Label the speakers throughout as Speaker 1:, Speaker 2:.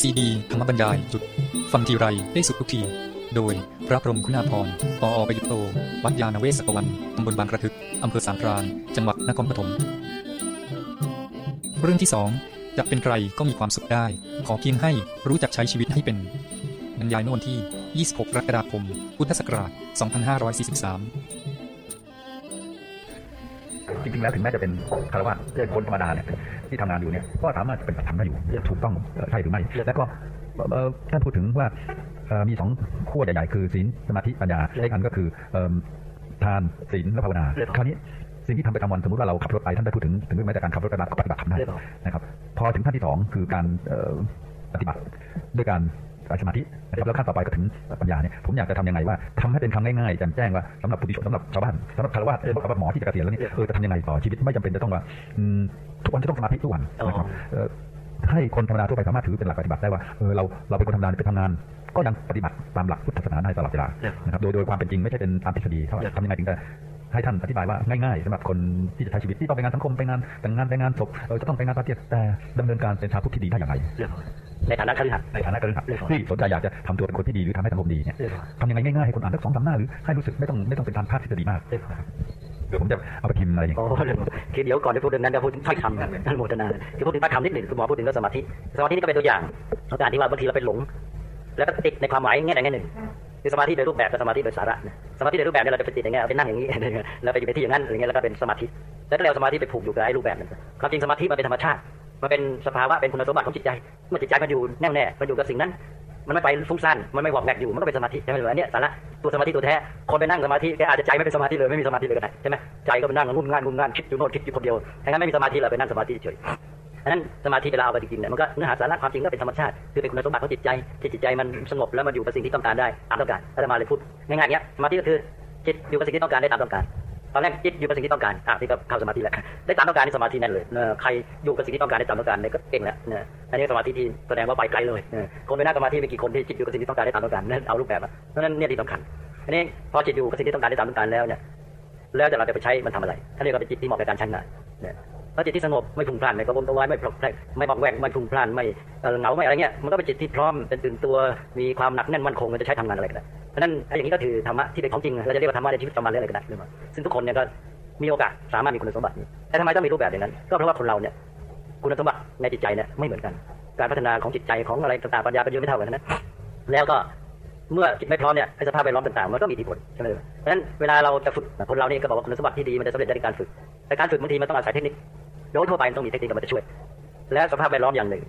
Speaker 1: ซีดีธรรมบรรยายจุด ฟังทีไรได้สุดทุกที โดยพระพรมคุณาภรปออประยุตโต วัดยาณเวศกวันตำบลบางกระทึก อำเภอสามพราน จังหวัดนครปฐม เรื่องที่สองจะเป็นใครก็มีความสุขได้ ขอเพียงให้รู้จักใช้ชีวิตให้เป็นบรรยายเมื่อวันที่ 26 กรกฎาคม พุทธศักราช 2543
Speaker 2: จริงๆแล้วถึงแม้จะเป็นคารวะเป็นคนธรรมดาเนี่ย ที่ทำงานอยู่เนี่ยก็สามารถจะเป็นธรรมได้อยู่ถูกต้องเอ่อใช่หรือไม่แล้วก็เอ่อท่านพูดถึงว่าเอ่อมีสองขั้วใหญ่ๆคือศีลสมาธิปัญญาและอีกอันก็คือเอิ่มทานศีลและภาวนา
Speaker 3: เรียบร้อย
Speaker 2: คราวนี้สิ่งที่ทำไปทำวันสมมติว่าเราขับรถไปท่านได้พูดถึงถึงแม้แต่การขับรถไปมาก็ปฏิบัติทำได้
Speaker 3: เรียบร้อย
Speaker 2: นะครับพอถึงขั้นที่สองคือการเอ่อปฏิบัติด้วยการสมาธินะครับแล้วขั้นต่อไปก็ถึงปัญญาเนี่ยผมอยากจะทำยังไงว่าทำให้เป็นคำง่ายๆแจ่มแจ้งว่าสำหรับผู้ที่ชนสำหรับชาวบ้านสำหรับคารวะสำหรับหมอที่จะเกษียณแล้วเนี่ยเออจะทำยังไงต่อชีวิตไม่จำเป็นจะต้องว่าอืม ทุกวันจะต้องสมาธิทุกวันนะครับเอ่อให้คนธรรมดาทั่วไปสามารถถือเป็นหลักปฏิบัติได้ว่าเออเราเราเป็นคนธรรมดาไปทำงาน ก็ยังปฏิบัติตามหลักพุทธศาสนาได้ตลอดเวลานะครับโดยโดยความเป็นจริงไม่ใช่เป็นตามทฤษฎีเท่าไหร่ทำยังไงถึงจะให้ท่านอธิบายว่าง่ายๆสำหรับคนที่จะใช้ชีวิตที่ต้องไปงานสังคมไปงานแต่งงานไปงานศพเออจะต้องไปงานปาร์ตี้แต่ดำเนินการเป็นชาวพุทธที่ดีได้อย่างไร
Speaker 3: เรียบร้อยในฐานะคฤหัสถ์
Speaker 2: ในฐานะกระหับ
Speaker 3: เรียบร้อย
Speaker 2: ที่สนใจอยากจะทำตัวเป็นคนที่ดีหรือทำให้สังคมดีเนี่ย
Speaker 3: เรียบร้อย
Speaker 2: ทำยังไงง่ายๆให้คนอ่านสักสองสามหน้าหรือให้รู้สึกไม่ต้องไม่ต้องเป็นการพาดทฤษฎีมาก
Speaker 3: เดี๋
Speaker 2: ยวผมจะเอาไปพิมพ์อะไรอย่าง
Speaker 3: โอ้
Speaker 2: เงี้ย
Speaker 3: เรื่อคือเดี๋ยวก่อนจะพูดเรื่องนั้นจะพูดถึงถ้อยคำท่านโมทนาคือพูดถึงถ้อยคำนิดหนึ่งคุณหมอพูดถึงเรื่องสมาธิสมาธินี่ก็เป็นตัวอย่างของการที่ว่าบางทีเราไปหลง แล้วก็ติดในความหมายแง่ใดแง่หนึ่งคือสมาธิโดยรูปแบบกับสมาธิโดยสาระสมาธิโดยรูปแบบเนี่ยเราจะไปติดอย่างเงี้ยไปนั่งอย่างนี้แล้วไปอยู่ในที่อย่างนั้นอะไรเงี้ยแล้วก็เป็นสมาธิแล้วก็เราสมาธิไปผูกอยู่กับไอ้รูปแบบนั้นความจริงสมาธิมันเป็นธรรมชาติมันเป็นสภาวะเป็นคุณสมบัติของจิตใจเมื่อจิตใจมันอยู่แน่วแน่มันอยู่กับสิ่งนั้น มันไม่ไปฟุ้งซ่านมันไม่หวอกแวกอยู่มันก็เป็นสมาธิใช่ไหมหรืออันนี้สาระตัวสมาธิตัวแท้คนไปนั่งสมาธิแกอาจจะใจไม่เป็นสมาธิเลยไม่มีสมาธิเลยก็ได้ใช่ไหมใจก็ไปนั่งงุ่นง่านงุ่นง่านคิดอยู่โน่นคิดอยู่คนเดียวถ้างั้นไม่มีสมาธิเลยไปนั่งสมาธิเฉยอันนั้นสมาธิเวลาเอาไปจริงๆเนี่ยมันก็เนื้อหาสาระความจริงก็เป็นธรรมชาติคือเป็นคุณสมบัติของจิตใจที่จิตใจมันสงบแล้วมันอยู่กับสิ่งที่ต้องการได้ตามต้องการอาตมาเลยพูดง่ายๆเนี้ยสมาธิก็คือจิตอยู่กับสิ่งที่ต้องการได้ตามต้องการ ตอนแรกจิตอยู่กับสิ่งที่ต้องการอะนี่ก็เข้าสมาธิแล้วได้ตามต้องการในสมาธิแน่นเลยเออใครอยู่กับสิ่งที่ต้องการได้ตามต้องการเนี่ยก็เก่งแล้วเนี่ยอันนี้สมาธิที่แสดงว่าไปไกลเลยเออคนไปนั่งสมาธิมีกี่คนที่จิตอยู่กับสิ่งที่ต้องการได้ตามต้องการนั่นเอารูปแบบอะเพราะนั้นเนี่ยที่สำคัญอันนี้พอจิตอยู่กับสิ่งที่ต้องการได้ตามต้องการแล้วเนี่ยแล้วจะเราจะไปใช้มันทำอะไรท่านเรียกว่าเป็นจิตที่เหมาะกับการใช้งานเนี่ยเพราะจิตที่สงบไม่พุ่งพล่านไม่กระวนกระวายไม่พลกแพลกไม่บอกแวกไม่พุ่งพล่านไม่เหงาไม่อะไรเงี้ยมันก็เป็นจิตที่พร้อมเป็นตื่นตัวมีความหนักแน่นมั่นคงมันจะใช้ทำงานอะไรก็ได้ เพราะฉะนั้นไอ้อย่างนี้ก็คือธรรมะที่เป็นของจริงเราจะเรียกว่าธรรมะในชีวิตประจำวันหรืออะไรก็ได้หรือเปล่าซึ่งทุกคนเนี่ยก็มีโอกาสสามารถมีคุณสมบัตินี้แต่ทำไมต้องมีรูปแบบอย่างนั้น ก็เพราะว่าคนเราเนี่ยคุณสมบัติในจิตใจเนี่ยไม่เหมือนกัน การพัฒนาของจิตใจของอะไรต่างๆปัญญาก็เยอะไม่เท่ากันนะแล้วก็เมื่อจิตไม่พร้อมเนี่ยไอ้สภาพแวดล้อมต่างๆมันก็มีอิทธิพลใช่ไหมเพราะฉะนั้นเวลาเราจะฝึกคนเรานี่ก็บอกว่าคุณสมบัติที่ดีมันจะสำเร็จได้ในการฝึก แต่การฝึกบางทีมันต้องอาศัยเทคนิคโดยทั่วไปมันต้องมีเทคนิคมาช่วย และสภาพแวดล้อมอย่างหนึ่ง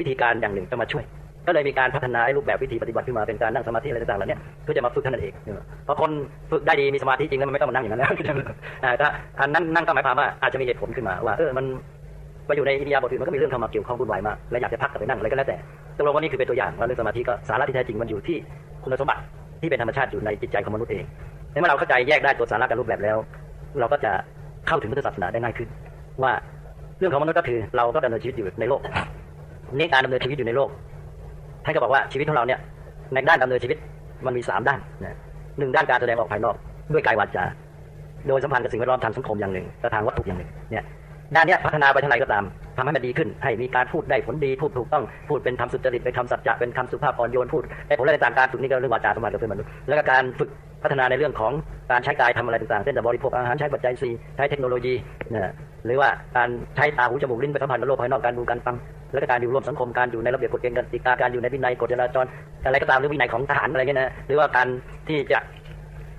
Speaker 3: วิธีการอย่างหนึ่งจะมาช่วย ก็เลยมีการพัฒนาไอ้รูปแบบวิธีปฏิบัติขึ้นมาเป็นการนั่งสมาธิอะไรต่างๆเหล่านี้เพื่อจะมาฝึกเท่านั้นเองเพราะคนฝึกได้ดีมีสมาธิจริงแล้วมันไม่ต้องมานั่งอย่างนั้นแล้วถ้าอันนั้นนั่งก็หมายความว่าอาจจะมีเหตุผลขึ้นมาว่าเออมันไปอยู่ในอิริยบถอื่นมันก็มีเรื่องเข้ามาเกี่ยวข้องวุ่นวายมากและอยากจะพักกลับไปนั่งอะไรก็แล้วแต่ตกลงว่านี่คือเป็นตัวอย่างว่าเรื่องสมาธิก็สาระที่แท้จริงมันอยู่ที่คุณสมบัติที่เป็นธรรมชาติอยู่ในจิตใจของมนุษย์เองเมื่อเราเข้าใจแยกได้ตัวสาระกับรูปแบบแล้ว เราก็จะเข้าถึงพุทธศาสนาได้ง่ายขึ้น ว่าเรื่องของมนุษย์ก็คือเราก็ดำเนินชีวิตอยู่ในโลกนี่การดำเนินชีวิตอยู่ในโลก ท่านก็บอกว่าชีวิตของเราเนี่ยในด้านดำเนินชีวิตมันมีสามด้านนะหนึ่งด้านการแสดงออกภายนอกด้วยกายวาจาโดยสัมพันธ์กับสิ่งแวดล้อมทางสังคมอย่างหนึ่งและทางวัตถุอย่างหนึ่งเนี่ยด้านนี้พัฒนาไปทางไหนก็ตามทำให้มันดีขึ้น ให้มีการพูดได้ผลดีพูดถูกต้องพูดเป็นคำสุจริตเป็นคำสัจจะเป็นคำสุภาพอ่อนโยนพูดได้ผลอะไรต่างการฝึกนี่ก็เรื่องวาจาสมบัติกับเพื่อนมนุษย์แล้วก็การฝึกพัฒนาในเรื่องของการใช้กายทำอะไรต่างๆเช่นจะบริโภคอาหารใช้ปัจจัยสี่ใช้เทคโนโลยีนะหรือว่าการใช้ตาหูจมูกลิ้นไปสัมผัสกับโลกภายนอกการดูการฟัง แล้วก็การอยู่ร่วมสังคมการอยู่ในระเบียบกฎเกณฑ์กติกาการอยู่ในวินัยกฎจราจรอะไรก็ตามหรือวินัยของทหารอะไรเงี้ยนะหรือว่าการที่จะ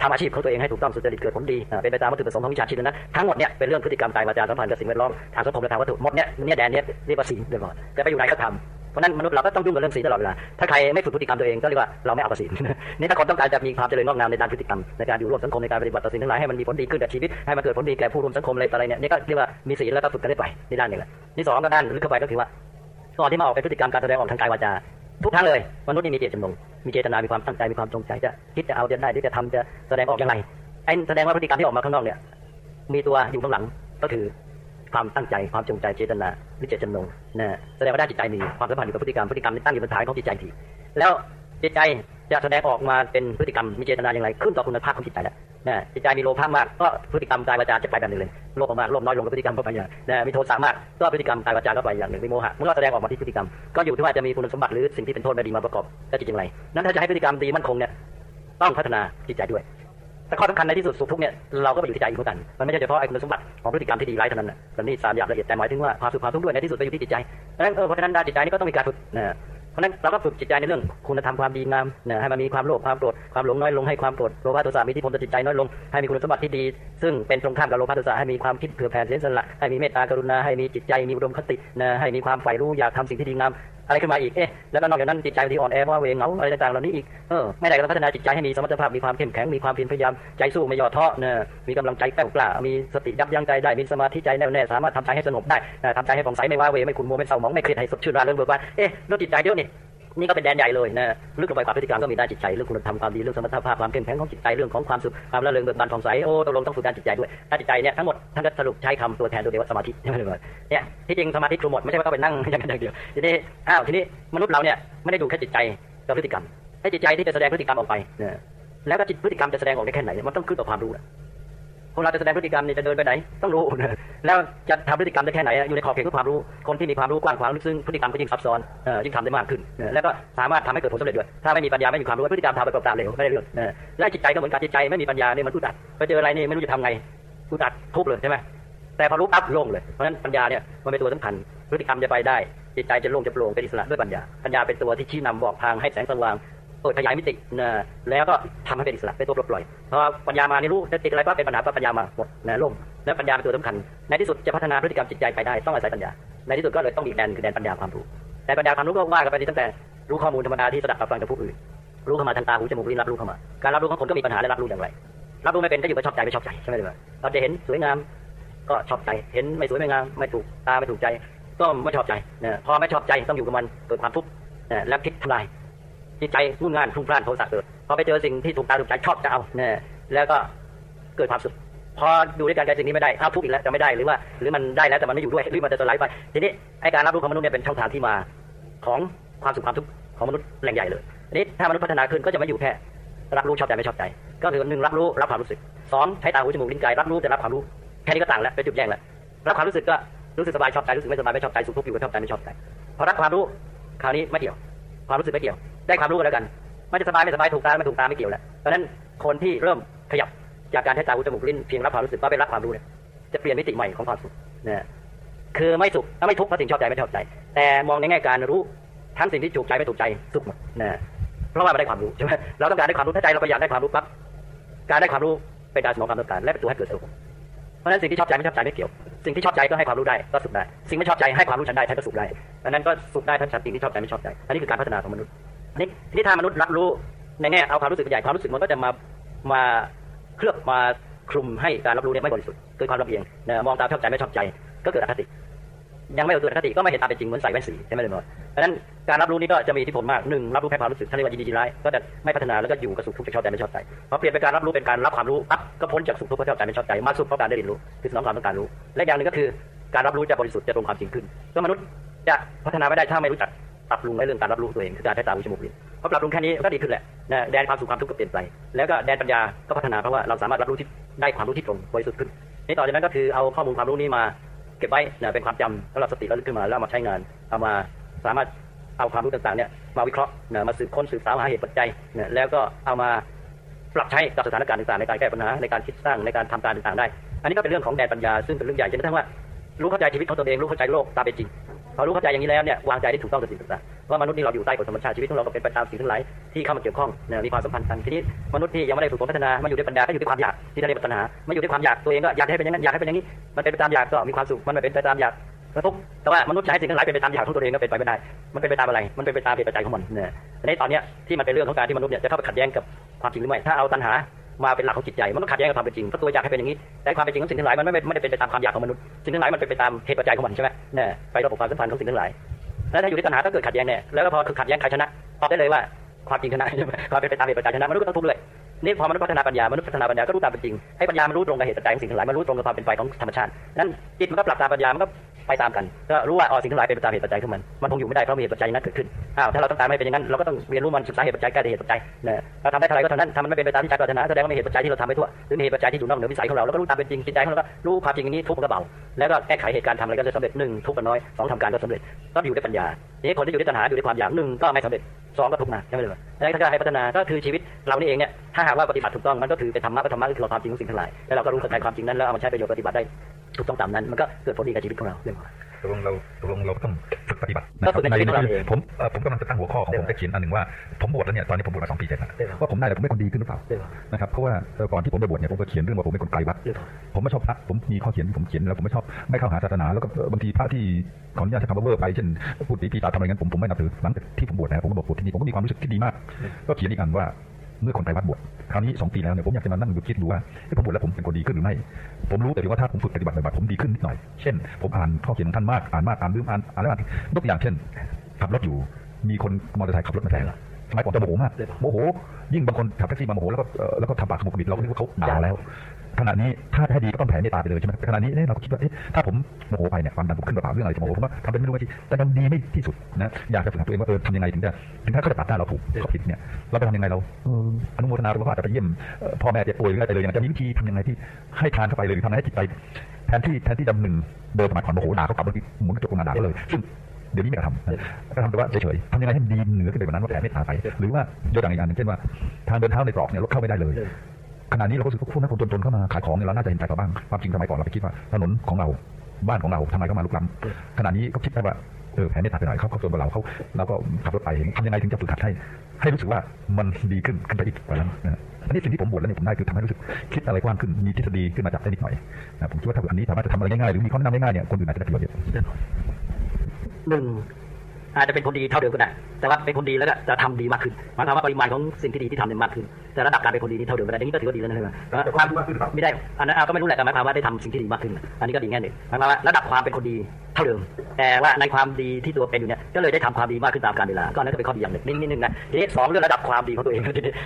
Speaker 3: ทำอาชีพของตัวเองให้ถูกต้องสุจริตเกิดผลดีเป็นไปตามวัตถุประสงค์ของวิชาชีพนั้นทั้งหมดเนี่ยเป็นเรื่องพฤติกรรมกายวาจาสัมพันธ์กับสิ่งแวดล้อมทางสังคมและทางวัตถุหมดเนี่ยเนี่ยแดนเนี่ยเรียกว่าศีลเรียบร้อยจะไปอยู่ไหนก็ทำเพราะนั้นมนุษย์เราก็ต้องยุ่งกับเรื่องศีลตลอดเวลาถ้าใครไม่ฝึกพฤติกรรมตัวเองก็เรียกว่าเราไม่เอาศีลนี่ถ้าคนต้องการจะมีความเจริญงอกงามในด้านพฤติกรรมในการอยู่ร่วมสังคมในการปฏิบัติต่อสิ่งทั้งหลายให้มันมีผลดีขึ้นกับชีวิตให้มันเกิดผลดีแก่ผู้ร่วมสังคมอะไรต่ออะไรเนี่ยนี่ก็เรียกว่ามีศีลแล้วก็ฝึกกันได้ไปในด้านหนึ่งแหละที่สองก็ด้านลึกเข้าไปก็คือว่า ก่อนที่มาออกเป็นพฤติกรรมการแสดงออกทางกายวาจา ทุกครั้งเลยมนุษย์นี่มีเจตจำนงมีเจตนา มีความตั้งใจ มีความจงใจจะคิดจะเอาจะได้ที่จะทำจะแสดงออกอย่างไรไอ้แสดงว่าพฤติกรรมที่ออกมาข้างนอกเนี่ย มีตัวอยู่ข้างหลังก็คือความตั้งใจความจงใจเจตนาหรือเจตจำนงนะแสดงว่าได้จิตใจมีความสัมพันธ์อยู่กับพฤติกรรมพฤติกรรมนี่ตั้งอยู่บนฐานของจิตใจทีแล้วจิตใจจะแสดงออกมาเป็นพฤติกรรมมีเจตนาอย่างไร ขึ้นต่อคุณภาพของจิตใจแล้ว จิตใจมีโลภะมากก็พฤติกรรมกายวาจาจะไปแบบหนึงเลยโลภมากโลภน้อยลงก็พฤติกรรมก็ไปอย่างนะมีโทสะมากก็พฤติกรรมกายวาจาก็ไปอย่างหนึ่งมีโมหะมันก็แสดงออกมาที่พฤติกรรม ก็อยู่ที่ว่าจะมีคุณสมบัติหรือสิ่งที่เป็นโทษไม่ดีมาประกอบและจิตอย่างไรนั้นถ้าจะให้พฤติกรรมดีมั่นคงเนี่ยต้องพัฒนาจิตใจด้วยแต่ข้อสำคัญในที่สุดสุขทุกเนี่ยเราก็ไปอยู่ที่ใจอีกเหมือนกันมันไม่ใช่เฉพาะไอ้คุณสมบัติของพฤติกรรมที่ดีร้ายเท่านั้นนะมันนี่สามอย่างละเอียดแต่หมายถึงว่าความสุขความทุกข์ด้วยในที่สุดไปอยู่ที่จิตใจเพราะฉะนั้นเพราะฉะนั้นด้านจิตใจนี่ก็ต้องมีการฝึกนะ เพราะนั้นเราก็ฝึกจิตใจในเรื่องคุณธรรมความดีงามนะให้มันมีความโลภความโกรธความหลงน้อยลงให้ความโกรธโลภะโทสะมีที่พลต่อจิตใจน้อยลงให้มีคุณสมบัติที่ดี ซึ่งเป็นตรงข้ามกับโลภะโทสะให้มีความคิดเผื่อแผ่เสียสละให้มีเมตตากรุณาให้มีจิตใจมีอุดมคตินะให้มีความใฝ่รู้อยากทำสิ่งที่ดีงาม อะไรขึ้นมาอีก เอ๊ะ แล้วก็นอกจากนั้นจิตใจที่อ่อนแอว่าเวงเหงาอะไรต่างๆเหล่านี้อีก เออ ไม่ได้ก็ต้องพัฒนาจิตใจให้มีสมรรถภาพ มีความเข้มแข็ง มีความเพียรพยายาม ใจสู้ไม่ย่อท้อนะมีกำลังใจแกร่งกล้า มีสติยับยั้งใจได้ มีสมาธิใจแน่วแน่ สามารถทำใจให้สงบได้ทำใจให้ผ่องใส ไม่ว้าเว ไม่ขุ่นมัว ไม่เศร้าหมอง ไม่เครียดให้สดชื่นร่าเริงเบิกบาน เอ๊ะแล้วจิตใจเดียวนี่ นี่ก็เป็นแดนใหญ่เลยนะลึกลงไปความพฤติกรรมก็มีด้านจิตใจเรื่องคุณธรรมความดีเรื่องสมรรถภาพความเข้มแข็งของจิตใจเรื่องของความสุขความระเริงเบิกบานผ่องใสโอ้ตกลงต้องฝึกการจิตใจด้วยถ้าจิตใจเนี่ยทั้งหมดท่านก็สรุปใช้คำตัวแทนตัวเดียวว่าสมาธิใช่ไหมเลยเนี่ยที่จริงสมาธิครูหมดไม่ใช่ว่าก็ไปนั่งอย่างนั้นอย่างเดียวทีนี้อ้าวทีนี้มนุษย์เราเนี่ยไม่ได้ดูแค่จิตใจกับพฤติกรรมให้จิตใจที่จะแสดงพฤติกรรมออกไปเนี่ยแล้วก็จิตพฤติกรรมจะแสดงออกได้แค่ไหนเนี่ยมันต้องขึ้นต่อความรู้ คนเราจะแสดงพฤติกรรมนี่จะเดินไปไหนต้องรู้นะแล้วจะทำพฤติกรรมได้แค่ไหนอยู่ในขอบเขตของความรู้ คนที่มีความรู้กว้างขวางลึกซึ้งพฤติกรรมก็ยิ่งซับซ้อนยิ่งทำได้มากขึ้น แล้วก็สามารถทำให้เกิดผลสำเร็จด้วยถ้าไม่มีปัญญาไม่มีความรู้พฤติกรรมทำไปเปล่าๆเหลวไม่ได้เรื่องและจิตใจก็เหมือนกันจิตใจไม่มีปัญญาเนี่ยมันอุดัดไปเจออะไรนี่ไม่รู้จะทำไงอุดัดทุกเลยใช่ไหมแต่พอรู้ปั๊บโล่งเลยเพราะฉะนั้นปัญญาเนี่ยมันเป็นตัวสำคัญพฤติกรรมจะไปได้จิตใจจะโล่งจะโปร่งเป็นอิสระด้วยปัญญาปัญญาเป็นตัวที่ชี้นำบอกทางให้แสงสว่าง เปิดขยายมิตินะแล้วก็ทำให้เป็นอิสระเป็นตัวปลดปล่อยเพราะปัญญามาในรู้จะติดอะไรปั๊บเป็นปัญหาปั๊บปัญญามาหมดนะโล่งและปัญญาเป็นตัวสำคัญ ในที่สุดจะพัฒนาพฤติกรรมจิตใจไปได้ต้องอาศัยปัญญา ในที่สุดก็เลยต้องมีแดนคือแดนปัญญาความรู้แต่ปัญญาความรู้ก็ว่ากันไปตั้งแต่รู้ข้อมูลธรรมดาที่สดับรับฟังจากผู้อื่นรู้เข้ามาทางตาหูจมูกลิ้นรับรู้เข้ามา การรับรู้ของคนก็มีปัญหาและรับรู้อย่างไร รับรู้ไม่เป็นก็อยู่กับชอบใจไม่ชอบใจใช่ไหมล่ะเราจะเห็นสวยงามก็ชอบใจ เห็นไม่สวยไม่งามไม่ถูกตาไม่ถูกใจ ก็ไม่ชอบใจนะพอไม่ชอบใจต้องอยู่กับมันเกิดความทุกข์และคิดทลาย จิตใจงุ่นง่านพลุ่งพล่านโทสะเกิดพอไปเจอสิ่งที่ถูกตาถูกใจชอบจะเอาเนี่ยแล้วก็เกิดความสุขพอดูด้วยกันใจสิ่งนี้ไม่ได้เอาทุกข์อีกแล้วจะไม่ได้หรือว่า หรือมันได้แล้วแต่มันไม่อยู่ด้วยหรือมันจะสลายไป ทีนี้ไอการรับรู้ของมนุษย์เนี่ยเป็นช่องทางที่มา ของความสุขความทุกข์ของมนุษย์แหล่งใหญ่เลยทีนี้ถ้ามนุษย์พัฒนาขึ้นก็จะไม่อยู่แค่รับรู้ชอบใจไม่ชอบใจ ก็คือหนึ่งรับรู้รับความรู้สึกสองใช้ตาหูจมูกลิ้นกายรับรู้แต่รับความรู้แค่นี้ก็ต่างแล้วเป็นจุดแยกแล้วรับความรู้สึกก็รู้สึกสบายชอบใจรู้สึกไม่สบายไม่ชอบใจสุขทุกข์อยู่กับชอบใจไม่ชอบใจพอรับความรู้คราวนี้ไม่เกี่ยว ความรู้สึกไม่เกี่ยว ได้ความรู้กันแล้วกันไม่จะสบายไม่สบายถูกตาไม่ถูกตาไม่เกี่ยวแล้วเพราะนั้นคนที่เริ่มขยับจากการใช้ตาหูจมูกลิ้นเพียงรับความรู้สึกว่าเป็นรับความรู้เนี่ยจะเปลี่ยนมิติใหม่ของความสุขนะคือไม่สุขและไม่ทุกข์เพราะสิ่งชอบใจไม่ชอบใจ แต่มองในแง่การรู้ทั้งสิ่งที่ถูกใจไม่ถูกใจสุขหมดนะเพราะว่ามันได้ความรู้ใช่ไหมเราต้องการได้ความรู้ถ้าใจเราประหยัดได้ความรู้ปั๊บการได้ความรู้เป็นการสมองความต้องการและเป็นตัวให้เกิดสุขเพราะฉะนั้นสิ่งที่ชอบใจไม่ชอบใจไม่เกี่ยว สิ่งที่ชอบใจก็ให้ความรู้ได้ก็สุขได้ สิ่งไม่ชอบใจให้ความรู้ฉันได้ฉันก็สุขได้ดังนั้นก็สุขได้ทั้งฉันสิ่งที่ชอบใจไม่ชอบใจอันนี้คือการพัฒนาของมนุษย์นี่ที่ถ้ามนุษย์รับรู้ในแง่เอาความรู้สึกใหญ่ความรู้สึกมันก็จะมามาเคลือบมาคลุมให้การรับรู้เนี่ยไม่บริสุทธิ์เกิดความลำเอียงนะมองตามชอบใจไม่ชอบใจ ก็เกิดอคติ ยังไม่เกิดอคติก็ไม่เห็นตามเป็นจริงเหมือนใส่แว่นสีใช่ไหมเลยหมดเพราะฉะนั้นการรับรู้นี้ก็จะมีอิที่ผลมากหนึ่งรับรู้แค่ความรู้สึกถ้าเรียกว่ายินดียินร้ายก็จะไม่พัฒนาแล้วก็อยู่กับสุขทุกข์ชอบใจไม่ชอบใจพอเปลี่ยนเป็นการรับรู้เป็นการรับความรู้ปั๊บก็พ้นจากสุขทุกข์ชอบใจไม่ชอบใจมาสุขเพราะการได้เรียนรู้คือสนองความต้องการรู้ และอย่างหนึ่งก็คือการรับรู้จะบริสุทธิ์จะตรงความจริงขึ้นก็มนุษย์จะพัฒนาไม่ได้ถ้าไม่รู้จักปรับปรุงในเรื่องการรับรู้ตัวเองคือการใช้ตาหูจมูกลิ้นพอปรับปรุงแค่นี้ก็ดีขึ้นแหละนะแดนความสุขความทุกข์ก็เปลี่ยนไปแล้วก็แดนปัญญาก็พัฒนาเพราะว่าเราสามารถรับรู้ที่ได้ความรู้ที่ตรงบริสุทธิ์ขึ้นนี่ต่อจากนั้นก็คือเอาข้อมูลความรู้นี้มา เก็บไว้นะเป็นความจำสำหรับสติระลึกขึ้นมาแล้วมาใช้งานเอามาสามารถเอาความรู้ต่างๆเนี่ยมาวิเคราะห์นะมาสืบค้นสืบสาวหาเหตุปัจจัยนะแล้วก็เอามาปรับใช้กับสถานการณ์ต่างๆในการแก้ปัญหาในการคิดสร้างในการทำการต่างๆได้ อันนี้ก็เป็นเรื่องของแดนปัญญาซึ่งเป็นเรื่องใหญ่จนกระทั่งว่ารู้เข้าใจชีวิตของตนเองรู้เข้าใจโลกตามเป็นจริงพอรู้เข้าใจอย่างนี้แล้วเนี่ยวางใจได้ถูกต้องกับสิ่งต่างๆ ว่ามนุษย์นี่เราอยู่ใต้กฎธรรมชาติชีวิตของเราก็เป็นไปตามสิ่งทั้งหลายที่เข้ามาเกี่ยวข้องนี่ยมีความสัมพันธ์กันทีนี้มนุษย์ที่ยังไม่ได้ถูกพัฒนามาอยู่ด้วยปัญญาก็อยู่ด้วยความอยากที่เรียกว่าตัณหามาอยู่ด้วยความอยากตัวเองก็อยากให้เป็นอย่างนั้นอยากให้เป็นอย่างนี้มันเป็นไปตามอยากก็มีความสุขมันไม่เป็นไปตามอยากก็ทุกแต่ว่ามนุษย์ให้สิ่งทั้งหลายเป็นไปตามอยากของตัวเองก็เป็นไปไม่ได้ มันเป็นไปตามอะไร มันเป็นไปตามเหตุปัจจัยของมันเนี่ยในตอนนี้ที่มันเป็นเรื่องของการที่มนุษย์เนี่ยจะเข้าไปขัดแย้งกับความจริงหรือไม่ถ้าเอาตัณหามาเป็นหลักของจิตใจมันก็ขัดแย้งกับความเป็นจริงเพราะตัวอยากให้เป็นอย่างนี้ แต่ความเป็นจริงของสิ่งทั้งหลายมันไม่ไม่ได้เป็นไปตามความอยากของมนุษย์สิ่งทั้งหลายมันเป็นไปตามเหตุปัจจัยของมันใช่ไหมเนี่ยไประบบความสัมพันธ์ของสิ่งทั้งหลาย แล้วถ้าอยู่ที่ตัณหาก็เกิดขัดแย้งเนี่ยแล้วก็พอคือขัดแย้งใครชนะตอบได้เลยว่าความจริงชนะความเป็นไปตามเหตุปัจจัยชนะมนุษย์ก็ต้องทุกเลยนี่พอมนุษย์พัฒนาปัญญามนุษย์พัฒนาปัญญาก็รู้ตามเป็นจริงให้ปัญญามันรู้ตรงกับเหตุปัจจัยของสิ่งทั้งหลายมันรู้ตรงกับความเป็นไปของธรรมชาตินั้นจิตมันก็ปรับตามปัญญามันก็ ไปตามกัน ก็รู้ว่าอ๋อสิ่งทั้งหลายเป็นไปตามเหตุปัจจัยของมันมันคงอยู่ไม่ได้เพราะมีเหตุปัจจัยนั้นเกิดขึ้นอ้าวถ้าเราต้องการไม่เป็นอย่างนั้นเราก็ต้องเรียนรู้มันศึกษาเหตุปัจจัยแก้เหตุปัจจัยนะเราทำได้เท่าไรก็เท่านั้นถ้ามันไม่เป็นไปตามที่ใจปรารถนาแสดงว่ามีเหตุปัจจัยที่เราทำไปทั่วหรือมีเหตุปัจจัยที่อยู่นอกเหนือวิสัยของเราเราก็รู้ตามเป็นจริงจิตใจของเราก็รู้ความจริงอันนี้ทุกข์ก็เบาแล้วก็แก้ไขเหตุการณ์ทำอะไรก็จะสำเร็จหนึ่งทุกข์ก็น้อยสองทำการก็สำเร็จก็อยู่ด้วยปัญญานี้คนที่อยู่ด้วยตัณหาอยู่ด้วยความอยากหนึ่งก็ไม่สำเร็จสองก็ทุกข์มาใช่ไหมเลยแล้วถ้าให้พัฒนาก็คือชีวิตเรานี่เองเนี่ยถ้าหากว่าปฏิบัติถูกต้องมันก็คือเป็นธรรมะก็ธรรมะคือความจริงของสิ่งทั้งหลายแล้วเราก็รู้เข้าใจความจริงนั้นแล้วเอามาใช้ประโยชน์ปฏิบัติได้ ถูกต้องตามนั้น มันก็เกิดผลดีกับชีวิตของเราเรื่องของ
Speaker 2: ตกลงเราตกลงเราต้องฝึกปฏิบัติ
Speaker 3: ก็ฝึกในชีวิตของเรา
Speaker 2: ใน
Speaker 3: เอง
Speaker 2: ผมเอ่อผมกำลังจะตั้งหัวข้อของผมจะเขียนอันหนึ่งว่าผมบวชแล้วเนี่ยตอนนี้ผมบวชมาสองปีเสร็จแล้วว่าผมได้แต่ผมไม่คนดีขึ้นหรือเปล่า
Speaker 3: เรื่องของ
Speaker 2: นะครับเพราะว่าเอ่อก่อนที่ผมไปบวชเนี่ยผมก็เขียนเรื่องว่าผมเป็นคนไกลวัด
Speaker 3: เรื่องของ
Speaker 2: ผมไม่ชอบพระผมมีข้อเขียนที่ผมเขียนแล้วผมไม่ชอบไม่เข้าหาศาสนาแล้วก็เอ่อบางทีพระที่ขออนุญาตใช้คำว่าเวอร์ไปเช่นพูดตีปีตาทำอะไรงั้นผมผมไม่นับถือหลังจากที่ผมบวชนะผมก็บอกบวชที่นี่ผมก็มีความรู้สึกที่ดีมาก ก็เขียนอีกอันว่า เมื่อคนไปวัดบวชคราวนี้สองปีแล้วเนี่ยผมอยากจะมานั่งดูคิดดูว่าเอ๊ะผมบวชแล้วผมเป็นคนดีขึ้นหรือไม่ ผมรู้แต่เพียงว่าถ้าผมฝึกปฏิบัติบ่อยๆผมดีขึ้นนิดหน่อย เช่น ผมอ่านข้อเขียนของท่านมากอ่านมากอ่านลืมอ่านอ่านแล้วอ่านยกตัวอย่างเช่น ขับรถอยู่มีคนมอเตอร์ไซค์ขับรถมาแซงสมัยก่อนจะโมโหมากโมโหยิ่งบางคนขับแท็กซี่มาโมโหแล้วก็แล้วก็ทำปากขมุกขมิบเราก็นึกว่าเขาด่าแล้ว ขณะนี้ถ้าให้ดีก็ต้องแผ่เมตตาไปเลยใช่ไหมขณะนี้เนี่ยเราก็คิดว่าถ้าผมโมโหไปเนี่ยความดันผมขึ้นเปล่าเรื่องอะไรจะโมโหผมว่าทำเป็นไม่รู้ว่าที่แต่มันดีไม่ที่สุดนะอยากจะฝึกตัวเองว่าเออทำยังไงถึงจะถึงถ้าเขาจะตัดหน้าเราถูกเขาผิดเนี่ยเราไปทำยังไงเราอนุโมทนาหรือว่าอาจจะไปเยี่ยมพ่อแม่เจ็บป่วยหรืออะไรไปเลยอย่างนั้นจะมีวิธีทำยังไงที่ให้ทานเข้าไปเลยหรือทำให้จิตใจแทนที่แทนที่จะหนึ่งเดินสมัยก่อนโมโหด่าเขากลับบางทีหมุนกระจกลงมาด่าเขาเลย ซึ่งเดี๋ยวนี้ไม่กระทำนะก็ทำแต่ว่าเฉยๆทำยังไงให้ดีเหนือขึ้นไปกว่านั้นว่าแผ่เมตตาไป หรือว่า ยกตัวอย่างอีกอันหนึ่งเช่นว่า ทางเดินเท้าในตรอกเนี่ยรถเข้าไม่ได้เลย ขณะนี้เราก็รู้สึกว่าพวกนักคนจนๆเข้ามาขายของเนี่ยเราน่าจะเห็นใจเขาบ้างความจริงสมัยก่อนเราไปคิดว่าถนนของเราบ้านของเราทำไมเขามาลุกล้ำขณะนี้ก็คิดได้ว่าเออแผนนี้ตัดไปหน่อยเขาเขาจนกว่าเราเขาเราก็ขับรถไปทำยังไงถึงจะฝึกหัดให้ ให้รู้สึกว่ามันดีขึ้นขึ้นไปอีกกว่านั้นนะอันนี้สิ่งที่ผมบวชแล้วเนี่ยผมได้คือทำให้รู้สึกคิดอะไรกว้างขึ้นมีทฤษฎีขึ้นมาจับได้นิดหน่อยนะผมคิดว่าถ้าอันนี้สามารถจะทำอะไรง่ายๆหรือมีข้อแนะนำง่ายๆเนี่ยคนอื่นอาจจะได้ประโยชน์เยอะ
Speaker 3: หนึ่ง อาจจะเป็นคนดีเท่าเดิมก็ได้ แต่ว่าเป็นคนดีแล้วก็จะทำดีมากขึ้นหมายความว่าปริมาณของสิ่งที่ดีที่ทำเนี่ยมากขึ้น แต่ระดับการเป็นคนดีนี่เท่าเดิมก็ได้อย่างนี้ก็ถือว่าดีแล้วนะใช่ไหมความไม่ได้อันนั้นเอาก็ไม่รู้แหละแต่หมายความว่าได้ทำสิ่งที่ดีมากขึ้น อันนี้ก็ดีแง่หนึ่งหมายความว่าระดับความเป็นคนดีเท่าเดิม แต่ว่าในความดีที่ตัวเป็นอยู่เนี่ยก็เลยได้ทำความดีมากขึ้นตามกาลเวลาก็นั่นก็เป็นข้อดีอย่างหนึ่งนิดนึงนะทีนี้สองเรื่องระดับความดีของตัวเอง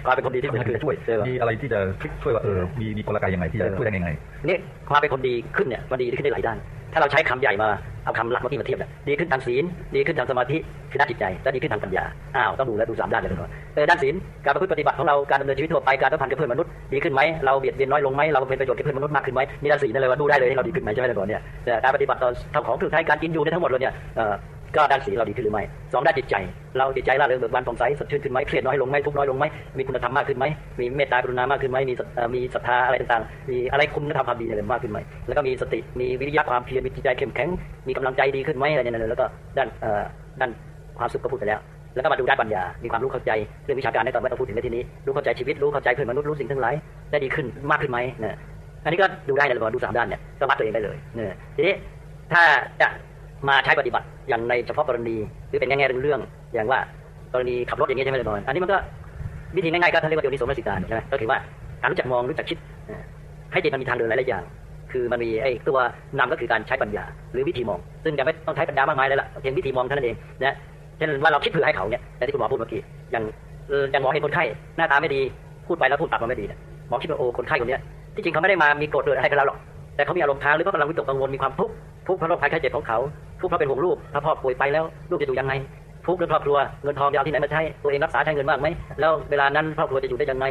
Speaker 3: ความเป็นคนดีที่
Speaker 2: ที่
Speaker 3: เป็น
Speaker 2: จะช่วย
Speaker 3: เออ
Speaker 2: มีอะไรที่จะช่วยว่าเออมีมีกลไกยังไงที่จะช่วยได้ยังไง
Speaker 3: นี่ความเป็นคนดีขึ้นเนี่ยมันดีขึ้นได้หลายด้าน ถ้าเราใช้คำใหญ่มาเอาคำหลักเมื่อกี้มาเทียบเนี่ยดีขึ้นทางศีลดีขึ้นทางสมาธิคือด้านจิตใจและดีขึ้นทางปัญญาอ้าวต้องดูแลดูสามด้านเลยก่อนเออด้านศีลการประพฤติปฏิบัติของเราการดำเนินชีวิตทั่วไปการสัมพันธ์กับเพื่อนมนุษย์ดีขึ้นไหมเราเบียดเบียนน้อยลงไหมเราเป็นประโยชน์กับเพื่อนมนุษย์มากขึ้นไหมนี่ด้านศีลนั่นเลยว่าดูได้เลยให้เราดีขึ้นไหมใช่ไหมเลยก่อนเนี่ยแต่การปฏิบัติต่อเท่าของถือใช้การกินอยู่ในทั้งหมดเลยเนี่ย ก็ด้านศีเราดีขึ้นหรือไม่สองด้านจิตใจ เราจิตใจร่าเริงเบิกบานผ่องใสสดชื่นขึ้นไหมเครียดน้อยลงไหมทุกน้อยลงไหมมีคุณธรรมมากขึ้นไหมมีเมตตากรุณามากขึ้นไหมมีมีศรัทธาอะไรต่างๆ มีอะไรคุณธรรมความดีอะไรมากขึ้นไหมแล้วก็มีสติมีวิริยะความเพียรมีจิตใจเข้มแข็งมีกำลังใจดีขึ้นไหมอะไรเนี่ยแล้วก็ด้านด้านความสุขก็พูดไปแล้วแล้วก็มาดูด้านปัญญา มีความรู้เข้าใจเรื่องวิชาการในตอนไม่ต้องพูดถึงในที่นี้ รู้เข้าใจชีวิต รู้เข้าใจเพื่อนมนุษย์ รู้สิ่งทั้งหลาย ได้ดีขึ้นมากขึ้นไหมเนี่ยอันนี้ก็ดูได้ในระบบดูสามด้านเนี่ย ก็วัดตัวเองได้เลยเนี่ยทีนี้ถ้าจะ มาใช้ปฏิบัติอย่างในเฉพาะกรณีหรือเป็นแง่ๆเรื่องๆอย่างว่ากรณีขับรถอย่างนี้ใช่ไหมเลยบอยอันนี้มันก็วิธีง่ายๆก็ท่านเรียกว่าโยนิสมนสิการใช่ไหมก็คือว่าการรู้จักมองรู้จักคิด ให้จิตมันมีทางเดินหลายๆอย่าง คือมันมีไอ้ตัวนำก็คือการใช้ปัญญา หรือวิธีมอง ซึ่งจะไม่ต้องใช้ปัญญามากมายเลยล่ะเพียงวิธีมองเท่านั้นเองนะเช่นว่าเราคิดเผื่อให้เขาเนี่ยแต่ที่คุณหมอพูดเมื่อกี้อย่างอย่างหมอเห็นคนไข้หน้าตาไม่ดีพูดไปแล้วพูดปากมันไม่ดีเนี่ยหมอคิดว่าโอ้คนไข้คนนี้ที่จริงเขาไม่ได้มามีโกรธเกิดอะไรกับเราหรอกแต่เขามีอารมณ์ทางหรือเขากำลังวิตกกังวลมีความทุกข์ ทุกข์เพราะโรคภัยไข้เจ็บของเขา ทุกข์เพราะเป็นห่วงลูกถ้าพ่อป่วยไปแล้วลูกจะอยู่ยังไง ทุกข์เรื่องครอบครัวเงินทองจะเอาที่ไหนมาใช้ตัวเองรักษาใช้เงินมากไหมแล้วเวลานั้นครอบครัวจะอยู่ได้ยังไง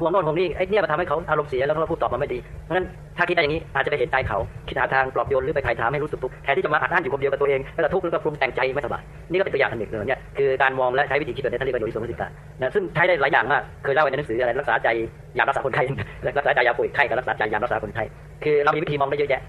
Speaker 3: ห่วงโน่นห่วงนี่ไอ้เนี่ยมันทำให้เขาอารมณ์เสียแล้วเขาพูดตอบมาไม่ดีเพราะฉะนั้นถ้าคิดได้อย่างนี้อาจจะไปเห็นใจเขาคิดหาทางปลอบโยนหรือไปไถ่ถามให้รู้สึกทุกข์แทนที่จะมาอัดอั้นอยู่คนเดียวกับตัวเองแล้วทุกข์แล้วก็ปรุงแต่งใจไม่สบายนี่ก็เป็นตัวอย่างอันหนึ่งเลยเนี่ยคือการมองและใช้วิธีคิดแบบนี้ท่านเรียกว่าโยนิโสมนสิกานะซึ่งใช้ได้หลายอย่างมากเคยเล่าไว้ในหนังสืออะไรรักษาใจยามรักษาคนไข้รักษาใจยาป่วยไข้กับรักษาใจยามรักษาคนไข้คือเรามีวิธีมองได้เยอะแยะ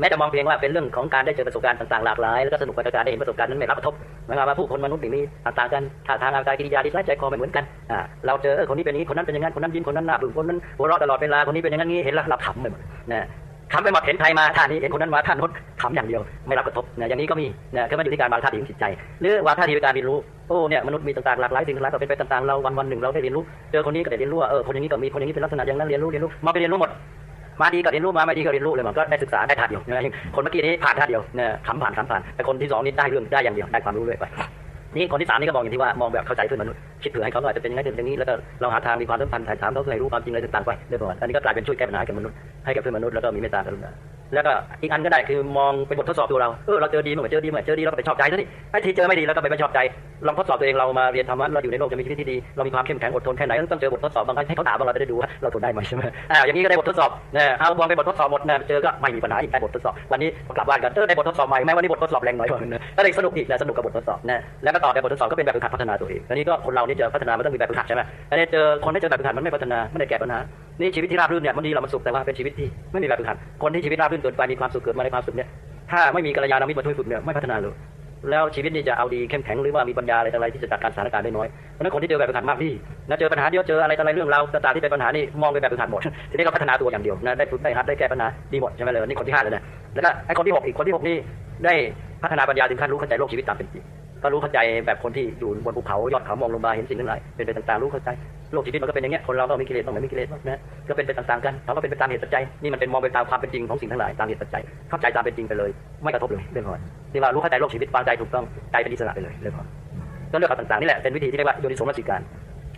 Speaker 3: แม้จะมองเพียงว่าเป็นเรื่องของการได้เจอประสบการณ์ต่างๆหลากหลายแล้วก็สนุกกับการได้เห็นประสบการณ์นั้นไม่รับกระทบหมายความว่าผู้คนมนุษย์มีต่างกันท่าทางอาการกิริยาที่ร้ายใจคอไม่เหมือนกันอ่าเราเจอเออคนนี้เป็นนี้คนนั้นเป็นอย่างนั้นคนนั้นยิ้มคนนั้นหน้าบึ้งคนนั้นหัวเราะตลอดเวลาคนนี้เป็นอย่างนั้นนี้เห็นแล้วเราขำไปหมดนะขำไปหมดเห็นใครมาท่านี้เห็นคนนั้นมาท่าโน้นขำอย่างเดียวไม่รับกระทบนะอย่างนี้ก็มีนะก็มันอยู่ที่การวางท่าทีของจิตใจ หรือวางท่าทีการเรียนรู้โอ้เนี่ยมนุษย์มีต่างๆหลากหลายสิ่งหลากหลายก็เป็นไปต่างๆเราวันวันๆหนึ่งเราได้เรียนรู้เจอคนนี้ก็ได้เรียนรู้ว่าเออคนอย่างนี้ก็มีคนอย่างนี้เป็นลักษณะอย่างนั้นเรียนรู้เรียนรู้มาไปเรียนรู้หมด มาดีก็เรียนรู้มาไม่ดีก็เรียนรู้เลยมันก็ได้ศึกษาได้ท่าเดียวนะคนเมื่อกี้นี้ผ่านท่าเดียวเนี่ยขำผ่านขำผ่านแต่คนที่สองนี่ได้เรื่องได้อย่างเดียวได้ความรู้เลยไปนี่คนที่สามนี่ก็มองอย่างที่ว่ามองแบบเข้าใจเพื่อนมนุษย์คิดเผื่อให้เขาอยจจะเป็นยังไงเป็นอย่างนี้แล้วก็เราหาทางมีความสัมพันธ์ถ่ายถามเขาเพื่อให้รู้ความจริงอะไรต่างๆไปเรื่อยๆอันนี้ก็กลายเป็นช่วยแก้ปัญหาให้กับมนุษย์ให้กับเพื่อนมนุษย์แล้วก็มีเมตตากรุณา แล้วก็อีกอันก็ได้คือมองเป็นบททดสอบตัวเรา เออเราเจอดีเหมื่อเจอดีเหมื่อเจอดีเราก็ไปชอบใจซะนี่ไอ้ที่เจอไม่ดีแล้วก็ไปไม่ชอบใจ ลองทดสอบตัวเองเรามาเรียนธรรมะเราอยู่ในโลกจะมีชีวิตที่ดีเรามีความเข้มแข็งอดทนแค่ไหนต้องเจอบททดสอบบางครั้งให้เขาถามว่าเราจะได้ดูว่าเราทนได้ไหมใช่ไหมอ่าอย่างนี้ก็ได้บททดสอบนะเอามองเป็นบททดสอบหมดนะเจอก็ไม่มีปัญหาอีกได้บททดสอบ วันนี้กลับบ้านกันเออได้บททดสอบใหม่แม้วันนี้บททดสอบแรงหน่อยนะก็เลยสนุกอีกนะสนุกกับบททดสอบนะแล้วก็ต่อในบททดสอบก็เป็นแบบฝึกหัดพัฒนาตัวเองอันนี้ก็คนเรานี่จะพัฒนามันต้องมีแบบฝึกหัดใช่ไหมอันนี้เจอคนที่เจอแบบฝึกหัดมันไม่พัฒนาไม่ได้แก้ปัญหานี่ชีวิตที่ราบรื่นเนี่ยมันดีเรามันสุขแต่ว่าเป็นชีวิตที่ไม่มีแบบฝึกหัดคนที่ชีวิตราบรื่นเกินไปมีความสุขเกิดมาในความสุขเนี่ยถ้าไม่มีกัลยาณมิตรมาช่วยฝึกเนี่ยไม่พัฒนาเลยแล้วชีวิตนี่จะเอาดีเข้มแข็งหรือว่ามีปัญญาอะไรอะไรที่จะจัดการสถานการณ์ได้น้อยเพราะนั้นคนที่เจอแบบฝึกหัดมากที่นะเจอปัญหาเดียวเจออะไรอะไรเรื่องราวต่างๆที่เป็นปัญหานี่มองไปแบบฝึกหัดหมดทีนี้เราพัฒนาตัวอย่างเดียวนะได้ฝึกได้หัดได้แก้ปัญหาดีหมดใช่ไหมเลยนี่คนที่ห้าเลยนะแล้วก็ไอ้คนที่หกอีกคนที่หกนี่ได้พัฒนาปัญญาถึงขั้นรู้เข้าใจโลกชีวิตตามเป็นจริง ก็รู้เข้าใจแบบคนที่อยู่บนภูเขายอดเขามองลงมาเห็นสิ่งทั้งหลายเป็นไปต่างๆรู้เข้าใจโลกชีวิตมันก็เป็นอย่างเงี้ยคนเราก็มีกิเลสบ้างไม่มีกิเลสนะก็เป็นไปต่างๆกันเขาก็เป็นไปตามเหตุปัจจัยนี่มันเป็นมองไปตามความเป็นจริงของสิ่งทั้งหลายตามเหตุปัจจัยเข้าใจตามเป็นจริงไปเลย ไม่กระทบเลยเรื่องพอที่ว่ารู้เข้าใจโลกชีวิตวางใจถูกต้องใจเป็นอิสระไปเลยเรื่องพอก็เรื่องราต่างๆนี่แหละเป็นวิธีที่เรียกว่าโยนิสมนสิการ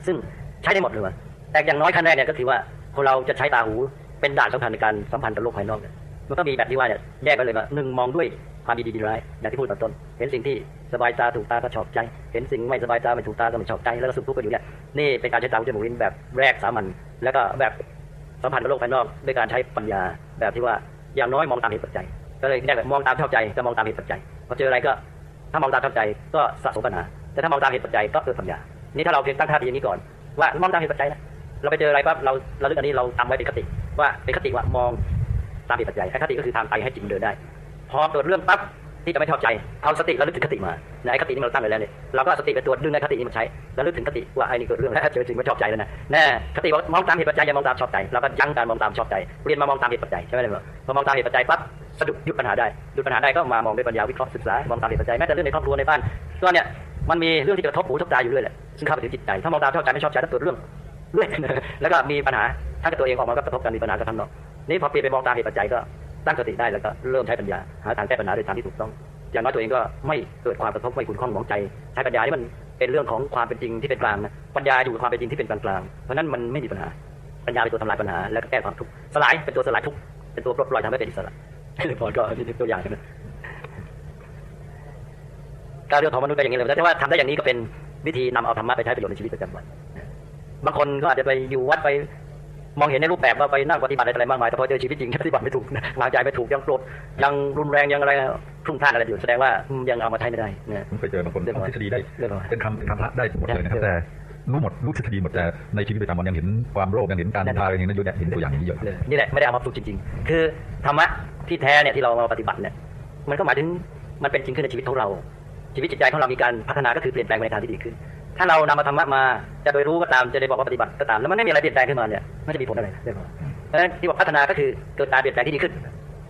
Speaker 3: ซึ่งใช้ได้หมดเลยแต่อย่างน้อยขั้นแรกเนี่ยก็คือว่าคนเราจะใช้ตาหูเป็นด่านสำคัญในการสัมพันธ์กับโลกภายนอกเนี่ยมันก็มีแบบที่ว่าเนี่ยแยกไปเลยว่าหนึ่งมองด้วย ความดีดีร้ายอย่างที่พูดตอนต้น เห็นสิ่งที่สบายตาถูกตาก็ชอบใจ เห็นสิ่งไม่สบายตาไม่ถูกตาก็ไม่ชอบใจ แล้วก็สุขทุกข์กันอยู่เนี่ย นี่เป็นการใช้ตาหูจมูกลิ้นแบบแรกสามัญ แล้วก็แบบสัมพันธ์กับโลกภายนอกด้วยการใช้ปัญญาแบบที่ว่าอย่างน้อยมองตามเหตุปัจจัย ก็เลยแยกแบบมองตามชอบใจก็มองตามเหตุปัจจัย พอเจออะไรก็ถ้ามองตามชอบใจก็สะสมปัญหา แต่ถ้ามองตามเหตุปัจจัยก็เกิดปัญญา นี่ถ้าเราเพียงตั้งท่าทีอย่างนี้ก่อน ว่ามองตามเหตุปัจจัยนะ เราไปเจออะไรปั๊บเราเราลึกอันนี้เราทำไว้เป็นคติว่าเป็นคติว่ามองตามเหตุปัจจัยคติก็คือทางไปให้จิตมันเดินได้ พอเกิดเรื่องปั๊บที่จะไม่ชอบใจเอาสติระลึกถึงคติมาในไอ้คตินี้เราตั้งไว้แล้วเนี่ยเราก็สติไปตรวจดึงในคตินี้มาใช้ระลึกถึงคติว่าไอ้นี่เกิดเรื่องแล้วเจอสิ่งไม่ชอบใจแล้วนะแน่คติว่ามองตามเหตุปัจจัยอย่ามองตามชอบใจเราก็ยั้งการมองตามชอบใจเรียนมามองตามเหตุปัจจัยใช่ไหมเลยพอมองตามเหตุปัจจัยปั๊บสะดุดหยุดปัญหาได้หยุดปัญหาได้ก็มามองด้วยปัญญาวิเคราะห์ศึกษามองตามเหตุปัจจัยแม้แต่เรื่องในครอบครัวในบ้านก็เนี่ยมันมีเรื่องที่กระทบหูทบตาอยู่เรื่อยแหละซึ่งเข้าไปถึงจิตใจถ้ามองตามชอบใจไม่ชอบใจถ้าเกิดเรื่องเรื่อยแล้วก็มีปัญหาถ้ากับตัวเองออกมาก็กระทบกันมีปัญหากับข้างนอกนี่พอเปลี่ยนไปมองตามเหตุปัจจัยก็ ตั้งสติได้แล้วก็เริ่มใช้ปัญญาหาทางแก้ปัญหาโดยทางที่ถูกต้อง อย่างน้อยตัวเองก็ไม่เกิดความกระทบไม่ขุ่นข้องหมองใจ ใช้ปัญญาที่มันเป็นเรื่องของความเป็นจริงที่เป็นกลางนะปัญญาอยู่กับความเป็นจริงที่เป็นกลางๆเพราะนั้นมันไม่มีปัญหาปัญญาเป็นตัวทำลายปัญหาแล้วก็แก้ความทุกข์สลายเป็นตัวสลายทุกข์เป็นตัวปลดปล่อยทำให้เป็นอิสระหรือพอก็นี่ตัวอย่างนะการเรื่องของมนุษย์ก็อย่างนี้เลยแต่ว่าทำได้อย่างนี้ก็เป็นวิธีนำเอาธรรมะไปใช้ประโยชน์ในชีวิตประจำวันบางคนก็อาจจะไปอยู่วัดไป มองเห็นในรูปแบบว่าไปนั่งปฏิบัติอะไรมากมายแต่พอเจอชีวิตจริงปฏิบัติไม่ถูกนะวางใจไม่ถูกยังโกรธยังรุนแรงยังอะไรพรุ่งพลาดอะไรอยู่แสดงว่ายังเอามาใช้ไม่ได้นะ
Speaker 2: ผมเคยเจอบางคน
Speaker 3: เรียบร้
Speaker 2: ท่
Speaker 3: อ
Speaker 2: อยงทฤษฎีได้
Speaker 3: เรียบร้อย
Speaker 2: เป็นคำเป็นคำพระได้หมดเลยนะครับ
Speaker 3: เรียบร้
Speaker 2: แต่
Speaker 3: อย
Speaker 2: รู้หมดรู้ทฤษฎีหมดแต่ในชีวิตประจำวันยังเห็นความโลภยังเห็นการ
Speaker 3: แน่นอน
Speaker 2: ทายังเห็นเยอะแยะเห็นตัวอย่างนี้เยอะ
Speaker 3: นี่แหละไม่ได้เอามาฝึกจริง ๆ คือธรรมะที่แท้เนี่ยที่เรามาปฏิบัติเนี่ยมันก็หมายถึงมันเป็นจริงขึ้นในชีวิตของเรา ชีวิตจิตใจของเรามีการพัฒนาก็คือเปลี่ยนแปลงไปในทางที่ดีขึ้น ถ้าเรานำมาธรรมะมาจะโดยรู้ก็ตามจะได้บอกว่าปฏิบัติก็ตามแล้วมันไม่มีอะไรเปลี่ยนแปลงขึ้นมาเนี่ยไม่จะมีผลอะไรเรียเพราะฉะนั้นที่บอกพัฒนาก็คือเกิดการเปลี่ยนแปลงที่ดีขึ้น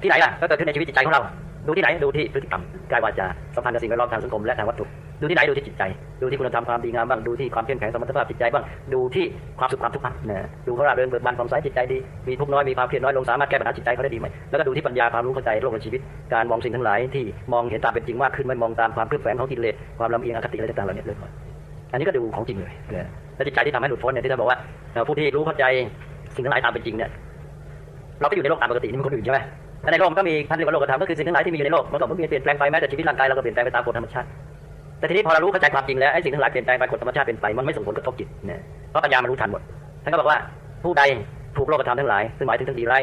Speaker 3: ที่ไหนล่ะก็เกิดขึ้นในชีวิตจิตใจของเรา ดูที่ไหนดูที่พฤติกรรมกายวาจาสัมพันธ์กับสิ่งแวดล้อมทางสังคมและทางวัตถุดูที่ไหนดูที่จิตใจ ดูที่คุณธรรมความดีงามบ้างดูที่ความเข้มแข็งสมรรถภาพจิตใจบ้างดูที่ความสุขความทุกข์บ้างนะดูเขาเริงเบิกบานผ่องใสจิตใจดีมีทุกน้อยมีความเครียดน้อยลงสามารถแก้ปัญหาจิตใจเขาได้ดีไหมแล้วก็ดูที่ปัญญาความรู้เข้าใจโลกในชีวิต การมองสิ่งทั้งหลายที่มองเห็นตามเป็นจริงมากขึ้นไม่มองตามความเคลือบแฝงของกิเลสความลำเอียงอคติอะไรต่างๆเหล่านี้เลย อันนี้ก็ดูของจริงเลยนะแล้วจิตใจที่ทำให้หลุดพ้นเนี่ยที่ท่านบอกว่าผู้ที่รู้เข้าใจสิ่งทั้งหลายตามเป็นจริงเนี่ยเราก็อยู่ในโลกตามปกตินี่มันคนอื่นใช่ไหมแต่ในโลกมันก็มีท่านเรียกว่าโลกธรรมก็คือสิ่งทั้งหลายที่มีอยู่ในโลกมันก็ไม่มีเปลี่ยนแปลงไปแม้แต่ชีวิตร่างกายเราก็เปลี่ยนแปลงไปตามกฎธรรมชาติแต่ทีนี้พอเรารู้เข้าใจความจริงแล้วไอ้สิ่งทั้งหลายเปลี่ยนแปลงไปกฎธรรมชาติเป็นไปมันไม่ส่งผลกระทบจิตเนี่ยเพราะปัญญามันรู้ทันหมดท่านก็บอกว่าผู้ใดถูกโลกธรรมทั้งหลายซึ่งหมายถึงทั้งดีร้าย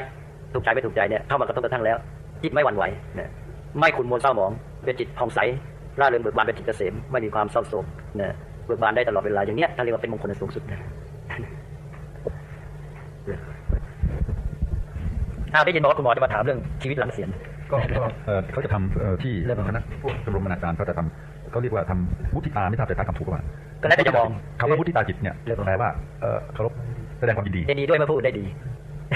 Speaker 3: ถูกใจไม่ถูกใจเนี่ยเข้ามากระทบกระทั่งแล้วจิตไม่หวั่นไหวเนี่ยไม่ขุ่นมัวเศร้าหมองเป็นจิตผ่องใสร่าเริงเบิกบานเป็นจิตเกษมไม่มีความเศร้าโศกเนี่ย เบิกบานได้ตลอดเวลาอย่างเนี้ยท่านเรียกว่าเป็นมงคลในสูงสุดนะอ้าวได้ยินบอกว่าคุณหมอจะมาถามเรื่องชีวิตหลังเกษียณ
Speaker 2: ก็ก็เอ่อเขาจะทำเอ่อที่
Speaker 3: เรื่องอะไร
Speaker 2: คณะพวกชมรมนาจารย์เขาจะทำเขาเรียกว่าทำมุทิตาไม่ทราบจะใช้คำถูกหรือเปล่า
Speaker 3: ก็แล้วแต่จะมอง
Speaker 2: คำว่ามุทิตาจิตเนี่ย
Speaker 3: เรื่องอะไร
Speaker 2: แปลว่าเอ่อเคารพแสดงความยินดี
Speaker 3: ได้ดีด้วยมาพูดได้ดี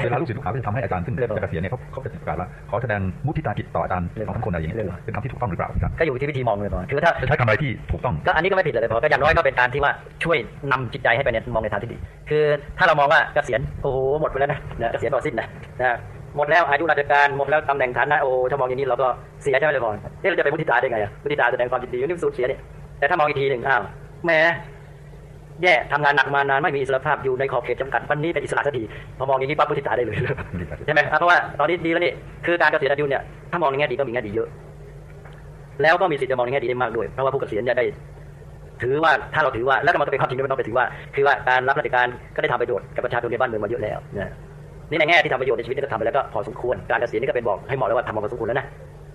Speaker 2: เวลาลูกศิษย์ลูกหาเขาจะทำให้อาจารย์ซึ่ง
Speaker 3: เรื่องอะไร
Speaker 2: จะเกษียณเนี่ยเขาเขาจะประกาศว่าขอแสดงมุทิตาจิตต่ออาจารย์
Speaker 3: เรื่อง
Speaker 2: ของทั้งคนอะไรอย่างเงี้ย
Speaker 3: เรื่องอะไร
Speaker 2: เป็นคำที่ถูกต้องหรือเปล่าอาจารย์
Speaker 3: ก็อยู่ที่วิธีมองเลยก่อนคือถ้า
Speaker 2: จะใช้คำอะไรที่ถูกต้อง
Speaker 3: ก็อันนี้ก็ไม่ผิดเลยพอก็อย่างน้อยก็เป็นการที่ว่าช่วยนำจิตใจให้ไปในมองในทางที่ดี คือถ้าเรามองว่าเกษียณโอ้โหหมดไปแล้วนะนะเกษียณต่อสิ้นนะนะหมดแล้วอายุราชการหมดแล้วตำแหน่งฐานะโอ้ถ้ามองอย่างนี้เราก็เสียใช่ไหมเลยพอเอ๊ะเราจะไปมุทิตาได้ไงอะมุทิตาแสดงความยินดีนี่มันสูญเสียเนี่ยแต่ถ้ามองอีกทีหนึ่งอ้าวแหม แย่ทำงานหนักมานานไม่มีอิสรภาพอยู่ในขอบเขตจำกัดวันนี้เป็นอิสระสักทีพอมองอย่างนี้ปั๊บพุทธิตาได้เลยใช่ไหมอะเพราะว่าตอนนี้ดีแล้วนี่คือการเกษียณอายุเนี่ยถ้ามองในแง่ดีก็มีแง่ดีเยอะ แล้วก็มีสิทธิ์จะมองในแง่ดีได้มากด้วยเพราะว่าผู้เกษียณจะได้ ถือว่าถ้าเราถือว่าแล้วก็มันก็เป็นความจริงด้วยไม่ต้องไปถือว่า คือว่าการรับราชการก็ได้ทำประโยชน์กับประชาชนในบ้านเมืองมาเยอะแล้วนะนี่ในแง่ที่ทำประโยชน์ในชีวิตนี่ก็ทำไปแล้วก็พอสมควรการเกษียณนี่ก็เป็นบอกให้เหมาะแล้วว่าทำมาพอสมควรแล้วนะ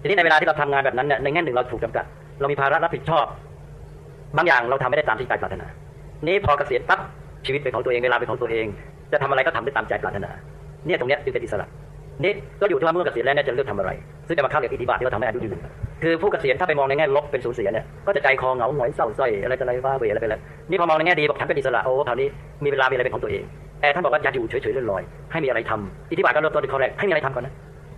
Speaker 3: ทีนี้ในเวลาที่เราทำงานแบบนั้นเนี่ยในแง่หนึ่งเราถูกจำกัด เรามีภาระรับผิดชอบบางอย่างเราทำไม่ได้ตามที่ใจปรารถนา นี่พอเกษียณปั๊บชีวิตเป็นของตัวเองเวลาเป็นของตัวเอง จะทำอะไรก็ทำได้ตามใจปรารถนา เนี่ยตรงเนี้ยจึงเป็นอิสระนี่ก็อยู่ที่ว่าเมื่อเกษียณแล้วเนี่ยจะเลือกทำอะไร ซึ่งจะมาเข้าเกี่ยวกับอิทธิบาทที่เราทำให้อายุยืนคือผู้เกษียณถ้าไปมองในแง่ลบเป็นสูญเสียเนี่ยก็จะใจคอเหงาหงอยเศร้าส้อยอะไรอะไรว่าเวออะไรไปแล้วนี่พอมองในแง่ดีบอกฉันเป็นอิสระโอ้คราวนี้มีเวลามีอะไรเป็นของตัวเอง แต่ท่านบอกว่าอย่าอยู่เฉยๆลอยๆให้มีอะไรทำอิทธิบาทก็เริ่มต้นที่ข้อแรกให้มีอะไรทำก่อนนะ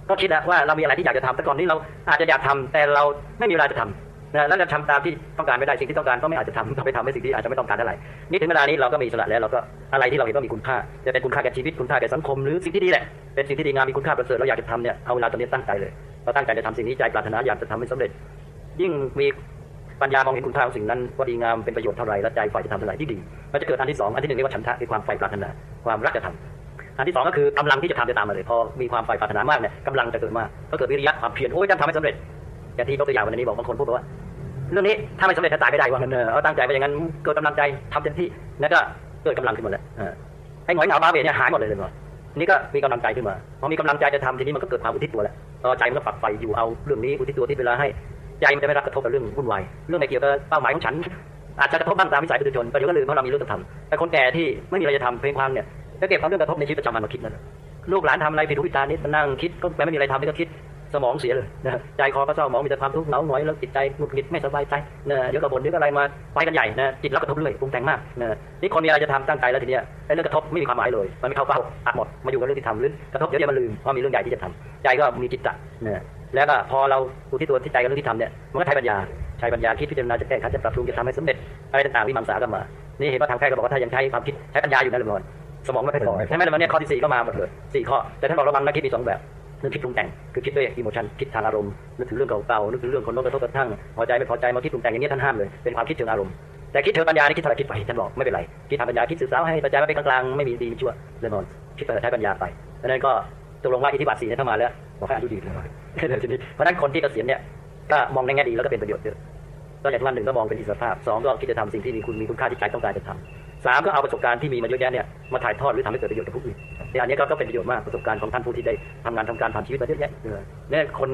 Speaker 3: ก็คิดนะว่าเรามีอะไรที่อยากจะทำแต่ก่อนนี้เราอาจจะอยากทำแต่เราไม่มีเวลาจะทำ นะแล้วจะทำตามที่ต้องการไม่ได้สิ่งที่ต้องการก็ไม่อาจจะทำต้องไปทำในสิ่งที่อาจจะไม่ต้องการเท่าไหร่นี่ถึงเวลานี้เราก็มีสระแล้วเราก็อะไรที่เราเห็นว่ามีคุณค่าจะเป็นคุณค่าแก่ชีวิตคุณค่าแก่สังคมหรือสิ่งที่ดีแหละเป็นสิ่งที่ดีงามมีคุณค่าประเสริฐเราอยากจะทำเนี่ยเอาเวลาตอนนี้ตั้งใจเลยเราตั้งใจจะทำสิ่งนี้ใจปรารถนาอยากจะทำให้สำเร็จ ยิ่งมีปัญญามองเห็นคุณค่าของสิ่งนั้นว่าดีงามเป็นประโยชน์เท่าไหร่และใจฝ่ายจะทำเท่าไหร่ที่ดีมันจะเกิดอันที่สองอันที่หนึ่งเรียกว่าฉันทะคือความใฝ่ปรารถนาความรักจะทำอันที่สองก็คือกำลังที่จะทำจะตามมาเลยพอมีความใฝ่ปรารถนามากเนี่ยกำลังจะเกิดมากก็เกิดวิริยะความเพียรโอ้ยจะทำให้สำเร็จ อย่างที่ยกตัวอย่างวันนี้บอกบางคนพูดว่าเรื่องนี้ถ้าไม่สำเร็จถ้าตายไม่ได้ว่างั้นเออเอาตั้งใจไปอย่างนั้นเกิดกำลังใจทำเต็มที่แล้วก็เกิดกำลังขึ้นมาแล้วไอ้หงอยเหงาบ้าเบเนี่ยหายหมดเลยเลยหมดนี่ก็มีกำลังใจขึ้นมาพอมีกำลังใจจะทำทีนี้มันก็เกิดความอุทิศตัวแล้วพอใจมันก็ฝักใฝ่อยู่เอาเรื่องนี้อุทิศตัวที่เวลาให้ใจมันจะไม่รับกระทบกับเรื่องวุ่นวายเรื่องในเกี่ยวกับเป้าหมายของฉันอาจจะกระทบบ้างตามวิสัยประชาชนแต่เดี๋ยวก็ลืมเพราะเรามีเรื่องจะทำแต่คนแก่ที่ไม่มีอะไรจะทำเพลงความเนี่ยจะเก็บความเรื่องกระทบในชีวิตประจำวันมาคิดนั่นลูกหลานทำอะไรผิดหูผิดตานิดนั่งคิดก็ไม่มีอะไรทำนี่ก็คิด สมองเสียเลยนะใจคอก็เศร้าหมองมีแต่ความทุกข์เหงาหงอยแล้วจิตใจหงุดหงิดไม่สบายใจนะเดี๋ยวกระบนเดี๋ยวก็อะไรมาไปกันใหญ่นะจิตรับกระทบเรื่อยปรุงแต่งมากนะนี่คนมีอะไรจะทำตั้งใจแล้วทีเนี้ยไอ้เรื่องกระทบไม่มีความหมายเลย มันไม่เข้าเป้าอัดหมดมาอยู่กับเรื่องที่ทำหรือกระทบเดี๋ยวเดี๋ยวมันลืมเพราะมีเรื่องใหญ่ที่จะทำใจก็มีจิตตะนะแล้วก็พอเราดูที่ตัวที่ใจกับเรื่องที่ทำเนี่ยมันก็ใช้ปัญญาใช้ปัญญาคิดพิจารณาจะแก้ไขจะปรับปรุงจะทำให้สำเร็จอะไรต่างๆวิมังสาก็มา นี่เห็นว่าทางแพทย์ก็บอกว่าถ้ายังใช้ความคิดใช้ปัญญาอยู่นั่นเลยสมองไม่ค่อยพอใช่ไหมแล้วเนี่ยข้อที่สี่ก็มาหมดเลยสี่ข้อแต่ท่านบอกระวังนะคิดมีสองแบบ นึกคิดปรุงแต่งคือคิดด้วยอิโมชันคิดทางอารมณ์นึกถึงเรื่องเก่าๆนึกถึงเรื่องคนโน้นกระทบกระทั่งพอใจไม่พอใจมาคิดปรุงแต่งอย่างนี้ท่านห้ามเลยเป็นความคิดเชิงอารมณ์แต่คิดเชิงปัญญานี่คิดเท่าไรคิดไปท่านบอกไม่เป็นไรคิดทางปัญญาคิดสื่อสารให้ปัญญาไม่เป็นกลางๆไม่มีดีมีชั่วเรื่องนอนคิดไปใช้ปัญญาไปดังนั้นก็ตกลงว่าอิทธิบาทสี่เนี่ยถ้ามาแล้วบอกให้อายุดีเลยเพราะฉะนั้นคนที่เกษียณเนี่ยก็มองในแง่ดีแล้วก็เป็นประโยชน์เยอะก็อย่างที่ว่าหนึ่งก็มองเป็นอิสรภาพสองก็คิดจะทำสิ่งที่มีคุณมีคุณค่าที่ใจต้องการจะทำ สามก็เอาประสบการณ์ที่มีมาเยอะแยะเนี่ยมาถ่ายทอดหรือทำให้เกิดประโยชน์กับผู้อื่นเนี่ยอันนี้ก็ก็เป็นประโยชน์มากประสบการณ์ของท่านผู้ที่ได้ทำงานทำการผ่านชีวิตมาเยอะแยะเนี่ยคน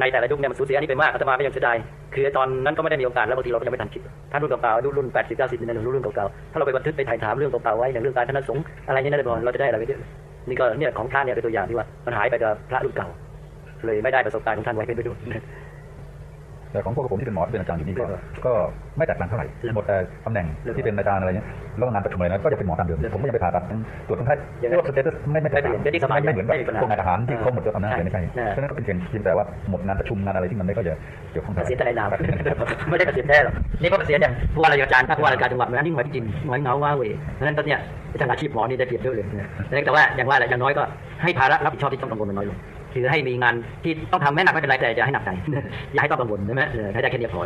Speaker 3: ในแต่ละยุคเนี่ยมันสูญเสียอันนี้ไปมากอาตมาก็ยังเสียดายคือตอนนั้นก็ไม่ได้มีโอกาสแล้วบางทีเราก็ยังไม่ทันคิดท่านรุ่นเก่าๆรุ่นแปดสิบเก้าสิบเนี่ยรุ่นรุ่นเก่าๆถ้าเราไปบันทึกไปถ่ายถามเรื่องเก่าๆไว้อย่างเรื่องการทนสงฆ์อะไรนี่นั่นเลยเราจะได้อะไรไปเยอะนี่ก็เนี่ยของท่านเนี่ยเป็นตัวอย่างที่ว่ามันหายไปกับพระรุ่นเก่า เลยไม่ได้ประสบการณ์ของท่านไว้เป็นประโยชน์
Speaker 2: แต่ของพวกผมที่เป็นหมอที่เป็นอาจารย์อยู่นี่ก็ก็ไม่แตกต่างเท่าไหร่หมดแต่ตำแหน่งที่เป็นอาจารย์อะไรเงี้ยแล้วก็งานประชุมอะไรนั้นก็จะเป็นหมอตามเดิมผมก็ยังไปผ่าตัดตรวจคนไข้เรียกว่าสเตตัสไม่ไม่แตกต่างไม่ไม่เหมือนกับพวกนายทหารที่เขาหมดยศอำนาจเลยไม่ใช่ฉะนั้นก็เป็นเพียงเพียงแต่ว่าหมดงานประชุมงานอะไรที่มันไม่ก็จะเกี่ยวข้อง
Speaker 3: เก
Speaker 2: เท่าไห
Speaker 3: ษียณแต่
Speaker 2: ร่
Speaker 3: ในนามไม่ได้เกษียณแท้หรอกนี่ก็เกษียณอย่างผู้ว่าราชการถ้าผู้ว่าราชการจังหวัดมันยิ่งหงอยจริงหงอยเหงาว้าเหวเพราะฉะนั้นตอนเนี้ยทางอาชีพหมอนี่ได้เปรียบเยอะเลยนะแต่ว่าอย่างว่าแหละอย่างน้อยก็ให้ภาระรับผิดชอบที่ต้องกังวลมันน้อยลง คือให้มีงานที่ต้องทำแม่หนักไม่เป็นไรแต่จะให้หนักใจอย่าให้ต้องกังวลใช่ไหมให้ได้แค่นี้พอ